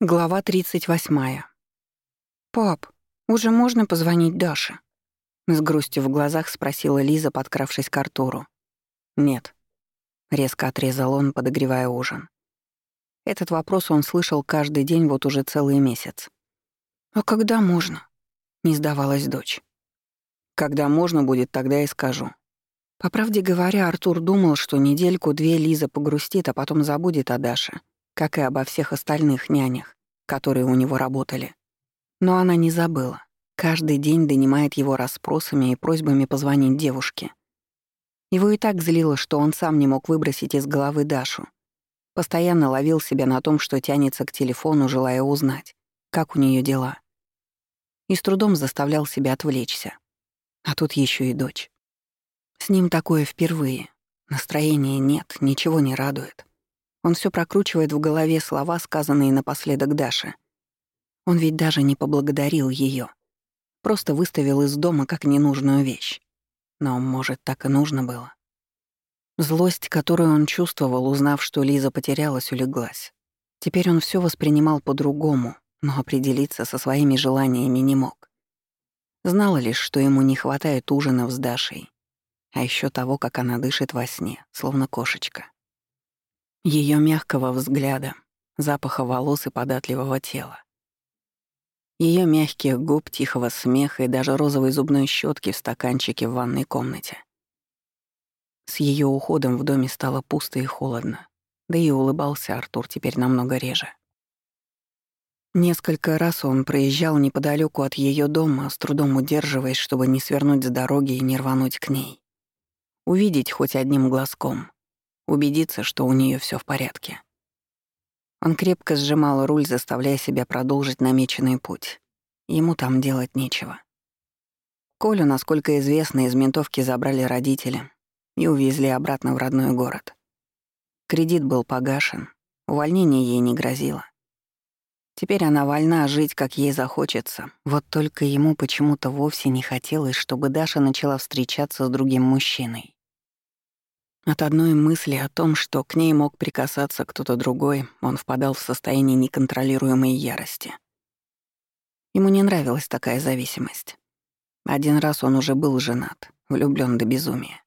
Глава 38. «Пап, уже можно позвонить Даше?» С грустью в глазах спросила Лиза, подкравшись к Артуру. «Нет», — резко отрезал он, подогревая ужин. Этот вопрос он слышал каждый день вот уже целый месяц. «А когда можно?» — не сдавалась дочь. «Когда можно будет, тогда и скажу». По правде говоря, Артур думал, что недельку-две Лиза погрустит, а потом забудет о Даше — как и обо всех остальных нянях, которые у него работали. Но она не забыла. Каждый день донимает его расспросами и просьбами позвонить девушке. Его и так злило, что он сам не мог выбросить из головы Дашу. Постоянно ловил себя на том, что тянется к телефону, желая узнать, как у нее дела. И с трудом заставлял себя отвлечься. А тут еще и дочь. С ним такое впервые. Настроения нет, ничего не радует. Он все прокручивает в голове слова, сказанные напоследок Даше. Он ведь даже не поблагодарил ее, Просто выставил из дома как ненужную вещь. Но, может, так и нужно было. Злость, которую он чувствовал, узнав, что Лиза потерялась, улеглась. Теперь он все воспринимал по-другому, но определиться со своими желаниями не мог. Знал лишь, что ему не хватает ужина с Дашей, а еще того, как она дышит во сне, словно кошечка ее мягкого взгляда, запаха волос и податливого тела. Ее мягких губ, тихого смеха и даже розовой зубной щетки в стаканчике в ванной комнате. С ее уходом в доме стало пусто и холодно, да и улыбался Артур теперь намного реже. Несколько раз он проезжал неподалеку от ее дома, с трудом удерживаясь, чтобы не свернуть с дороги и не рвануть к ней. Увидеть хоть одним глазком — убедиться, что у нее все в порядке. Он крепко сжимал руль, заставляя себя продолжить намеченный путь. Ему там делать нечего. Колю, насколько известно, из ментовки забрали родители и увезли обратно в родной город. Кредит был погашен, увольнение ей не грозило. Теперь она вольна жить, как ей захочется. Вот только ему почему-то вовсе не хотелось, чтобы Даша начала встречаться с другим мужчиной. От одной мысли о том, что к ней мог прикасаться кто-то другой, он впадал в состояние неконтролируемой ярости. Ему не нравилась такая зависимость. Один раз он уже был женат, влюблён до безумия,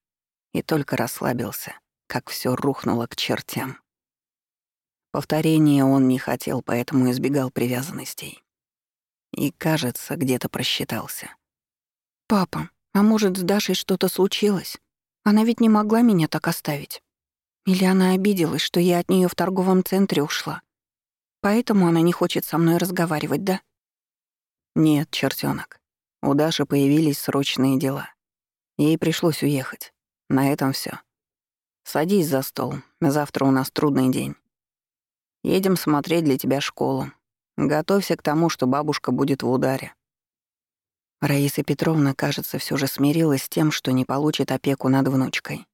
и только расслабился, как всё рухнуло к чертям. Повторения он не хотел, поэтому избегал привязанностей. И, кажется, где-то просчитался. «Папа, а может, с Дашей что-то случилось?» Она ведь не могла меня так оставить. Или она обиделась, что я от нее в торговом центре ушла. Поэтому она не хочет со мной разговаривать, да? Нет, чертенок. У Даши появились срочные дела. Ей пришлось уехать. На этом все. Садись за стол. Завтра у нас трудный день. Едем смотреть для тебя школу. Готовься к тому, что бабушка будет в ударе. Раиса Петровна, кажется, все же смирилась с тем, что не получит опеку над внучкой.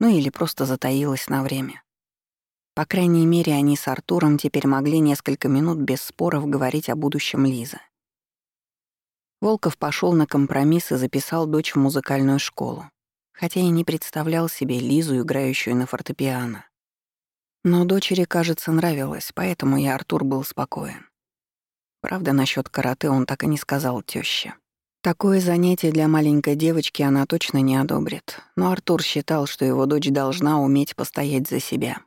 Ну или просто затаилась на время. По крайней мере, они с Артуром теперь могли несколько минут без споров говорить о будущем Лизы. Волков пошел на компромисс и записал дочь в музыкальную школу, хотя и не представлял себе Лизу, играющую на фортепиано. Но дочери, кажется, нравилось, поэтому и Артур был спокоен. Правда, насчет карате он так и не сказал тёще. Такое занятие для маленькой девочки она точно не одобрит, но Артур считал, что его дочь должна уметь постоять за себя,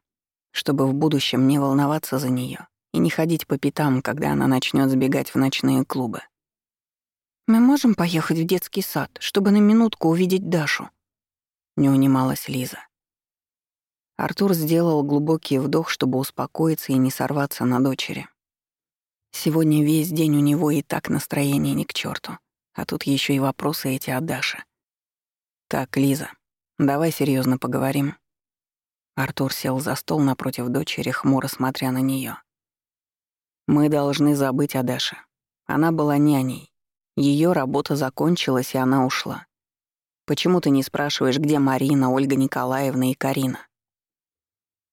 чтобы в будущем не волноваться за нее и не ходить по пятам, когда она начнет сбегать в ночные клубы. «Мы можем поехать в детский сад, чтобы на минутку увидеть Дашу?» Не унималась Лиза. Артур сделал глубокий вдох, чтобы успокоиться и не сорваться на дочери. Сегодня весь день у него и так настроение ни к черту. А тут еще и вопросы эти от Даши. «Так, Лиза, давай серьезно поговорим». Артур сел за стол напротив дочери, хмуро смотря на нее. «Мы должны забыть о Даше. Она была няней. Ее работа закончилась, и она ушла. Почему ты не спрашиваешь, где Марина, Ольга Николаевна и Карина?»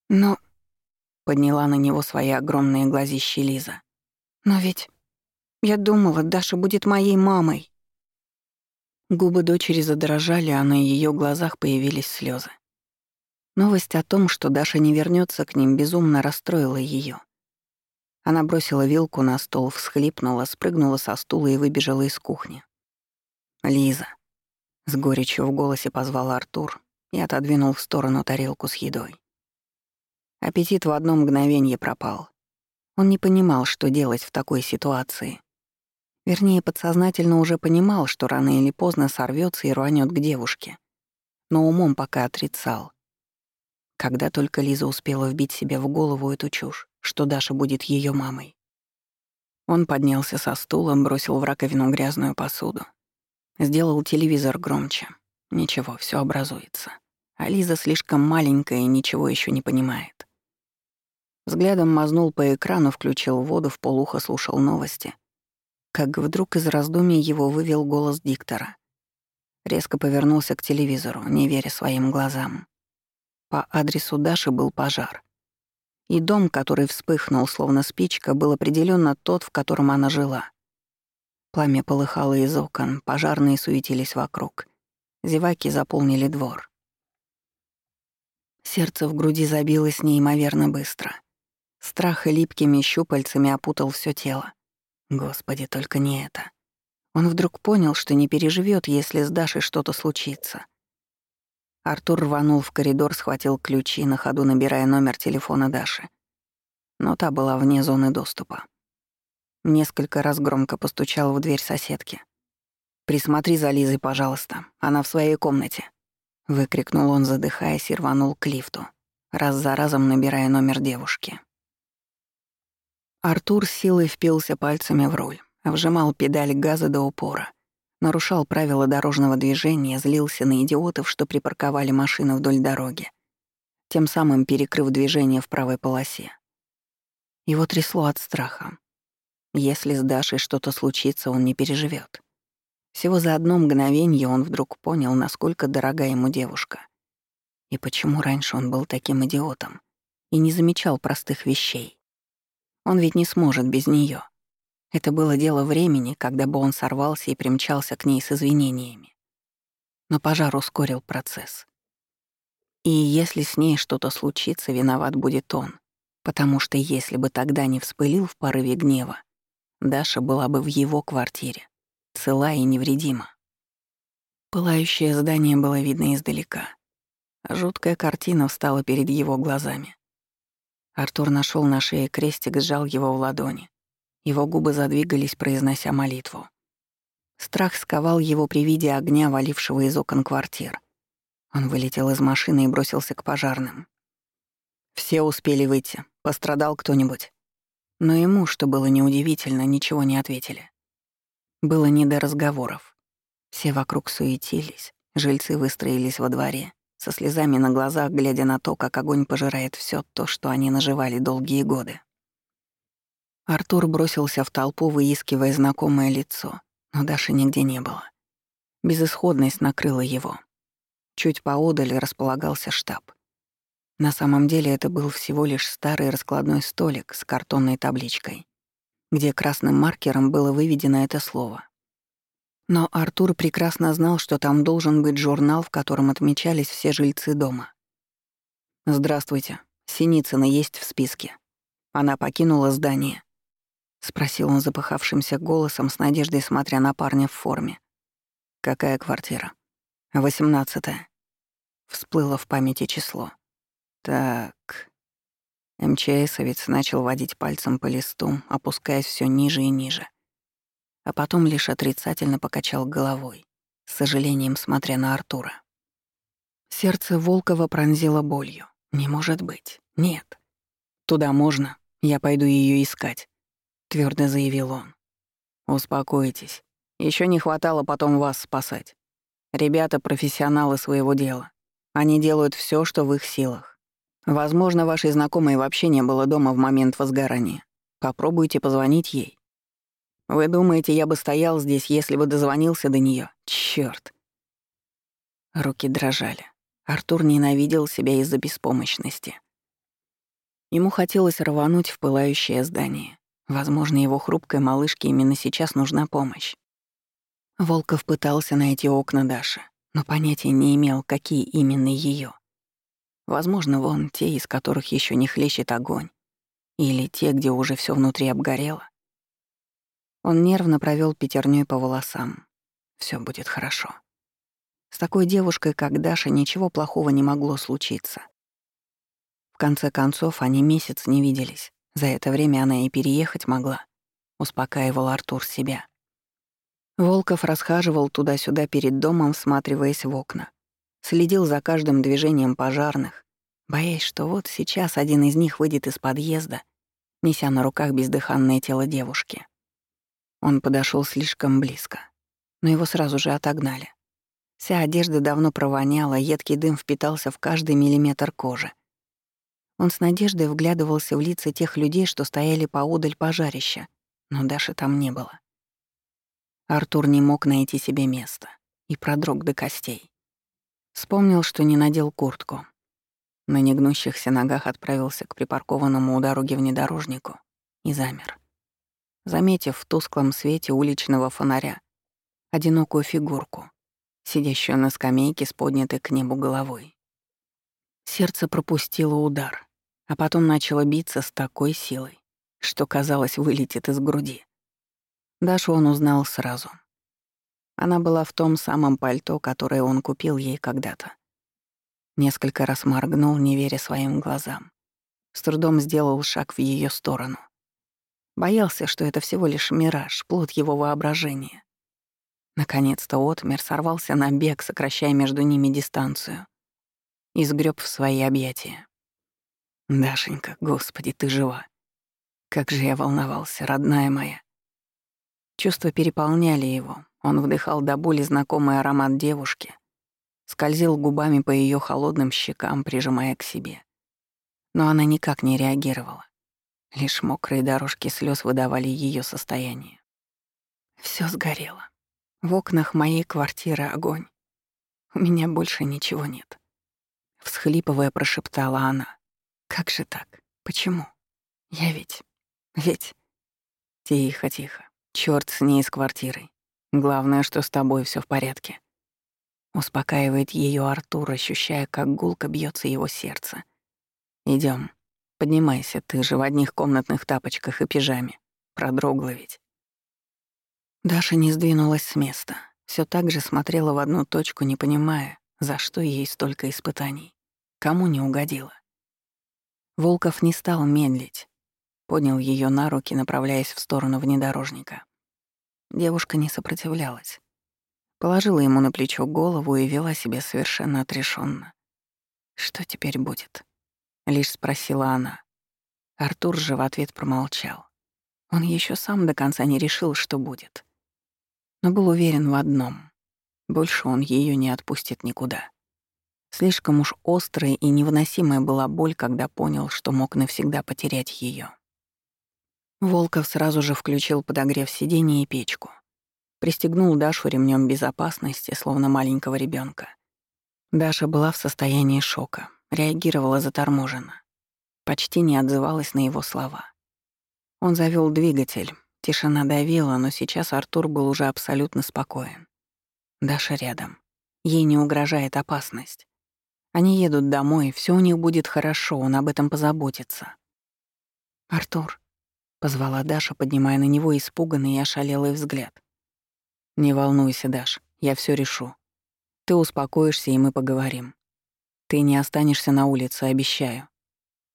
«Но...» — подняла на него свои огромные глазищи Лиза. «Но ведь я думала, Даша будет моей мамой». Губы дочери задрожали, а на ее глазах появились слезы. Новость о том, что Даша не вернется к ним, безумно расстроила ее. Она бросила вилку на стол, всхлипнула, спрыгнула со стула и выбежала из кухни. «Лиза», — с горечью в голосе позвал Артур и отодвинул в сторону тарелку с едой. Аппетит в одно мгновение пропал. Он не понимал, что делать в такой ситуации. Вернее, подсознательно уже понимал, что рано или поздно сорвется и рванет к девушке. Но умом пока отрицал. Когда только Лиза успела вбить себе в голову эту чушь, что Даша будет ее мамой. Он поднялся со стула, бросил в раковину грязную посуду. Сделал телевизор громче. Ничего, все образуется. А Лиза слишком маленькая и ничего еще не понимает. Взглядом мазнул по экрану, включил воду, в полухо слушал новости как вдруг из раздумий его вывел голос диктора. Резко повернулся к телевизору, не веря своим глазам. По адресу Даши был пожар. И дом, который вспыхнул, словно спичка, был определенно тот, в котором она жила. Пламя полыхало из окон, пожарные суетились вокруг. Зеваки заполнили двор. Сердце в груди забилось неимоверно быстро. Страх липкими щупальцами опутал все тело. Господи, только не это. Он вдруг понял, что не переживет, если с Дашей что-то случится. Артур рванул в коридор, схватил ключи, на ходу набирая номер телефона Даши. Но та была вне зоны доступа. Несколько раз громко постучал в дверь соседки. «Присмотри за Лизой, пожалуйста. Она в своей комнате», — выкрикнул он, задыхаясь, и рванул к лифту, раз за разом набирая номер девушки. Артур силой впился пальцами в руль, вжимал педаль газа до упора, нарушал правила дорожного движения, злился на идиотов, что припарковали машины вдоль дороги, тем самым перекрыв движение в правой полосе. Его трясло от страха. Если с Дашей что-то случится, он не переживет. Всего за одно мгновение он вдруг понял, насколько дорога ему девушка. И почему раньше он был таким идиотом и не замечал простых вещей. Он ведь не сможет без нее. Это было дело времени, когда бы он сорвался и примчался к ней с извинениями. Но пожар ускорил процесс. И если с ней что-то случится, виноват будет он, потому что если бы тогда не вспылил в порыве гнева, Даша была бы в его квартире, цела и невредима. Пылающее здание было видно издалека. Жуткая картина встала перед его глазами. Артур нашел на шее крестик, сжал его в ладони. Его губы задвигались, произнося молитву. Страх сковал его при виде огня, валившего из окон квартир. Он вылетел из машины и бросился к пожарным. Все успели выйти. Пострадал кто-нибудь. Но ему, что было неудивительно, ничего не ответили. Было не до разговоров. Все вокруг суетились, жильцы выстроились во дворе со слезами на глазах, глядя на то, как огонь пожирает все то, что они наживали долгие годы. Артур бросился в толпу, выискивая знакомое лицо, но Даши нигде не было. Безысходность накрыла его. Чуть поодаль располагался штаб. На самом деле это был всего лишь старый раскладной столик с картонной табличкой, где красным маркером было выведено это слово но Артур прекрасно знал, что там должен быть журнал, в котором отмечались все жильцы дома. «Здравствуйте. Синицына есть в списке. Она покинула здание?» — спросил он запыхавшимся голосом, с надеждой смотря на парня в форме. «Какая квартира?» «Восемнадцатая». Всплыло в памяти число. «Так...» МЧСовец начал водить пальцем по листу, опускаясь все ниже и ниже а потом лишь отрицательно покачал головой, с сожалением смотря на Артура. Сердце Волкова пронзило болью. Не может быть. Нет. Туда можно. Я пойду ее искать, твердо заявил он. Успокойтесь. Еще не хватало потом вас спасать. Ребята профессионалы своего дела. Они делают все, что в их силах. Возможно, вашей знакомой вообще не было дома в момент возгорания. Попробуйте позвонить ей. Вы думаете, я бы стоял здесь, если бы дозвонился до нее? Черт! Руки дрожали. Артур ненавидел себя из-за беспомощности. Ему хотелось рвануть в пылающее здание. Возможно, его хрупкой малышке именно сейчас нужна помощь. Волков пытался найти окна Даши, но понятия не имел, какие именно ее. Возможно, вон те, из которых еще не хлещет огонь. Или те, где уже все внутри обгорело? Он нервно провел пятерней по волосам. Все будет хорошо. С такой девушкой, как Даша, ничего плохого не могло случиться. В конце концов, они месяц не виделись. За это время она и переехать могла. Успокаивал Артур себя. Волков расхаживал туда-сюда перед домом, всматриваясь в окна. Следил за каждым движением пожарных, боясь, что вот сейчас один из них выйдет из подъезда, неся на руках бездыханное тело девушки. Он подошел слишком близко, но его сразу же отогнали. Вся одежда давно провоняла, едкий дым впитался в каждый миллиметр кожи. Он с надеждой вглядывался в лица тех людей, что стояли поодаль пожарища, но Даши там не было. Артур не мог найти себе места и продрог до костей. Вспомнил, что не надел куртку. На негнущихся ногах отправился к припаркованному у дороги внедорожнику и замер. Заметив в тусклом свете уличного фонаря одинокую фигурку, сидящую на скамейке с поднятой к небу головой. Сердце пропустило удар, а потом начало биться с такой силой, что, казалось, вылетит из груди. Дашу он узнал сразу — она была в том самом пальто, которое он купил ей когда-то. Несколько раз моргнул, не веря своим глазам. С трудом сделал шаг в ее сторону. Боялся, что это всего лишь мираж, плод его воображения. Наконец-то отмер, сорвался на бег, сокращая между ними дистанцию. И сгреб в свои объятия. «Дашенька, господи, ты жива! Как же я волновался, родная моя!» Чувства переполняли его, он вдыхал до боли знакомый аромат девушки, скользил губами по ее холодным щекам, прижимая к себе. Но она никак не реагировала. Лишь мокрые дорожки слез выдавали ее состояние. Все сгорело. В окнах моей квартиры огонь. У меня больше ничего нет. Всхлипывая, прошептала она. Как же так? Почему? Я ведь... Ведь... Тихо, тихо. Чёрт с ней с квартирой. Главное, что с тобой все в порядке. Успокаивает ее Артур, ощущая, как гулко бьется его сердце. Идем, поднимайся, ты же в одних комнатных тапочках и пижаме. Продрогла ведь. Даша не сдвинулась с места, все так же смотрела в одну точку, не понимая, за что ей столько испытаний, кому не угодила. Волков не стал медлить, поднял ее на руки, направляясь в сторону внедорожника. Девушка не сопротивлялась. Положила ему на плечо голову и вела себя совершенно отрешенно. «Что теперь будет?» — лишь спросила она. Артур же в ответ промолчал. Он еще сам до конца не решил, что будет. Но был уверен в одном. Больше он ее не отпустит никуда. Слишком уж острая и невыносимая была боль, когда понял, что мог навсегда потерять ее. Волков сразу же включил подогрев сиденья и печку. Пристегнул Дашу ремнем безопасности, словно маленького ребенка. Даша была в состоянии шока, реагировала заторможенно. Почти не отзывалась на его слова. Он завел двигатель. Тишина давила, но сейчас Артур был уже абсолютно спокоен. Даша рядом. Ей не угрожает опасность. Они едут домой, все у них будет хорошо, он об этом позаботится. «Артур», Позвала Даша, поднимая на него испуганный и ошалелый взгляд. «Не волнуйся, Даш, я все решу. Ты успокоишься, и мы поговорим. Ты не останешься на улице, обещаю.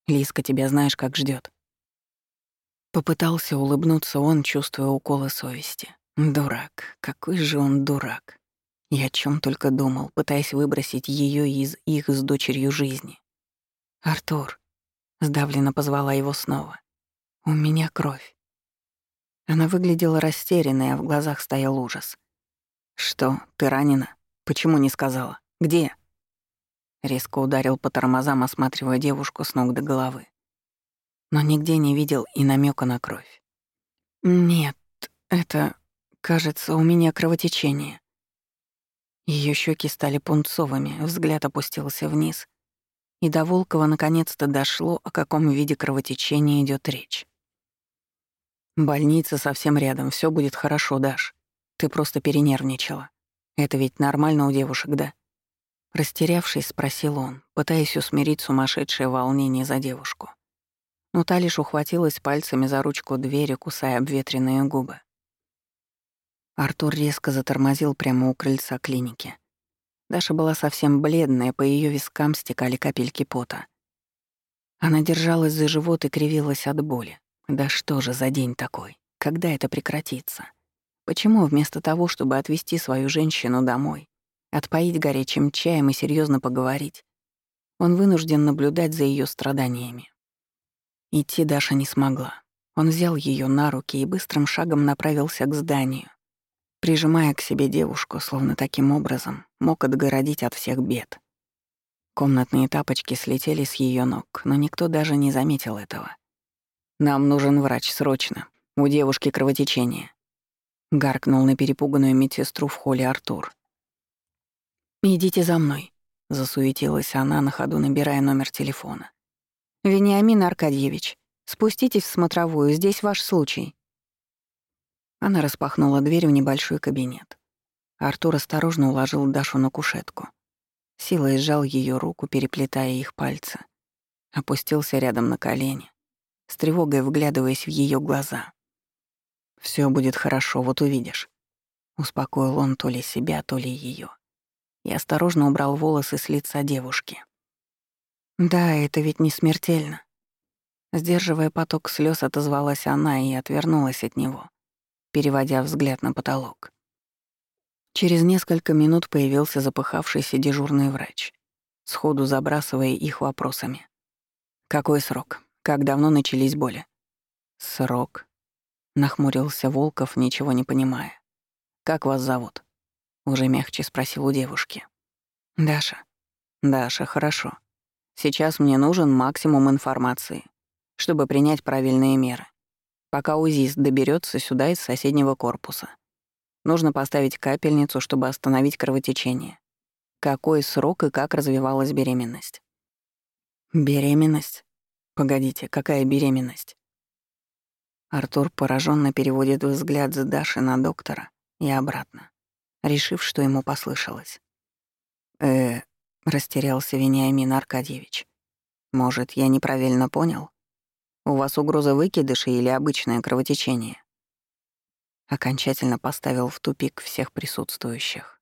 Лиска тебя знаешь, как ждет. Попытался улыбнуться он, чувствуя уколы совести. Дурак, какой же он дурак. Я о чем только думал, пытаясь выбросить ее из их с дочерью жизни. «Артур», — сдавленно позвала его снова. У меня кровь. Она выглядела растерянной, а в глазах стоял ужас. «Что, ты ранена? Почему не сказала? Где?» Резко ударил по тормозам, осматривая девушку с ног до головы. Но нигде не видел и намека на кровь. «Нет, это... Кажется, у меня кровотечение». Ее щеки стали пунцовыми, взгляд опустился вниз, и до Волкова наконец-то дошло, о каком виде кровотечения идет речь. Больница совсем рядом, все будет хорошо, Даш. Ты просто перенервничала. Это ведь нормально у девушек, да? Растерявшись, спросил он, пытаясь усмирить сумасшедшее волнение за девушку. но та лишь ухватилась пальцами за ручку двери, кусая обветренные губы. Артур резко затормозил прямо у крыльца клиники. Даша была совсем бледная, по ее вискам стекали капельки пота. Она держалась за живот и кривилась от боли. Да что же за день такой? Когда это прекратится? Почему вместо того, чтобы отвезти свою женщину домой, отпоить горячим чаем и серьезно поговорить, он вынужден наблюдать за ее страданиями? Идти Даша не смогла. Он взял ее на руки и быстрым шагом направился к зданию, прижимая к себе девушку, словно таким образом мог отгородить от всех бед. Комнатные тапочки слетели с ее ног, но никто даже не заметил этого. «Нам нужен врач, срочно. У девушки кровотечение», — гаркнул на перепуганную медсестру в холле Артур. «Идите за мной», — засуетилась она, на ходу набирая номер телефона. «Вениамин Аркадьевич, спуститесь в смотровую, здесь ваш случай». Она распахнула дверь в небольшой кабинет. Артур осторожно уложил Дашу на кушетку. Силой сжал ее руку, переплетая их пальцы. Опустился рядом на колени, с тревогой вглядываясь в ее глаза. Все будет хорошо, вот увидишь. Успокоил он то ли себя, то ли ее. И осторожно убрал волосы с лица девушки. Да, это ведь не смертельно. Сдерживая поток слез, отозвалась она и отвернулась от него переводя взгляд на потолок. Через несколько минут появился запыхавшийся дежурный врач, сходу забрасывая их вопросами. «Какой срок? Как давно начались боли?» «Срок?» — нахмурился Волков, ничего не понимая. «Как вас зовут?» — уже мягче спросил у девушки. «Даша». «Даша, хорошо. Сейчас мне нужен максимум информации, чтобы принять правильные меры пока УЗИст доберется сюда из соседнего корпуса. Нужно поставить капельницу, чтобы остановить кровотечение. Какой срок и как развивалась беременность? Беременность? Погодите, какая беременность? Артур пораженно переводит взгляд с Даши на доктора и обратно, решив, что ему послышалось. э растерялся Вениамин Аркадьевич. Может, я неправильно понял? У вас угроза выкидыша или обычное кровотечение?» Окончательно поставил в тупик всех присутствующих.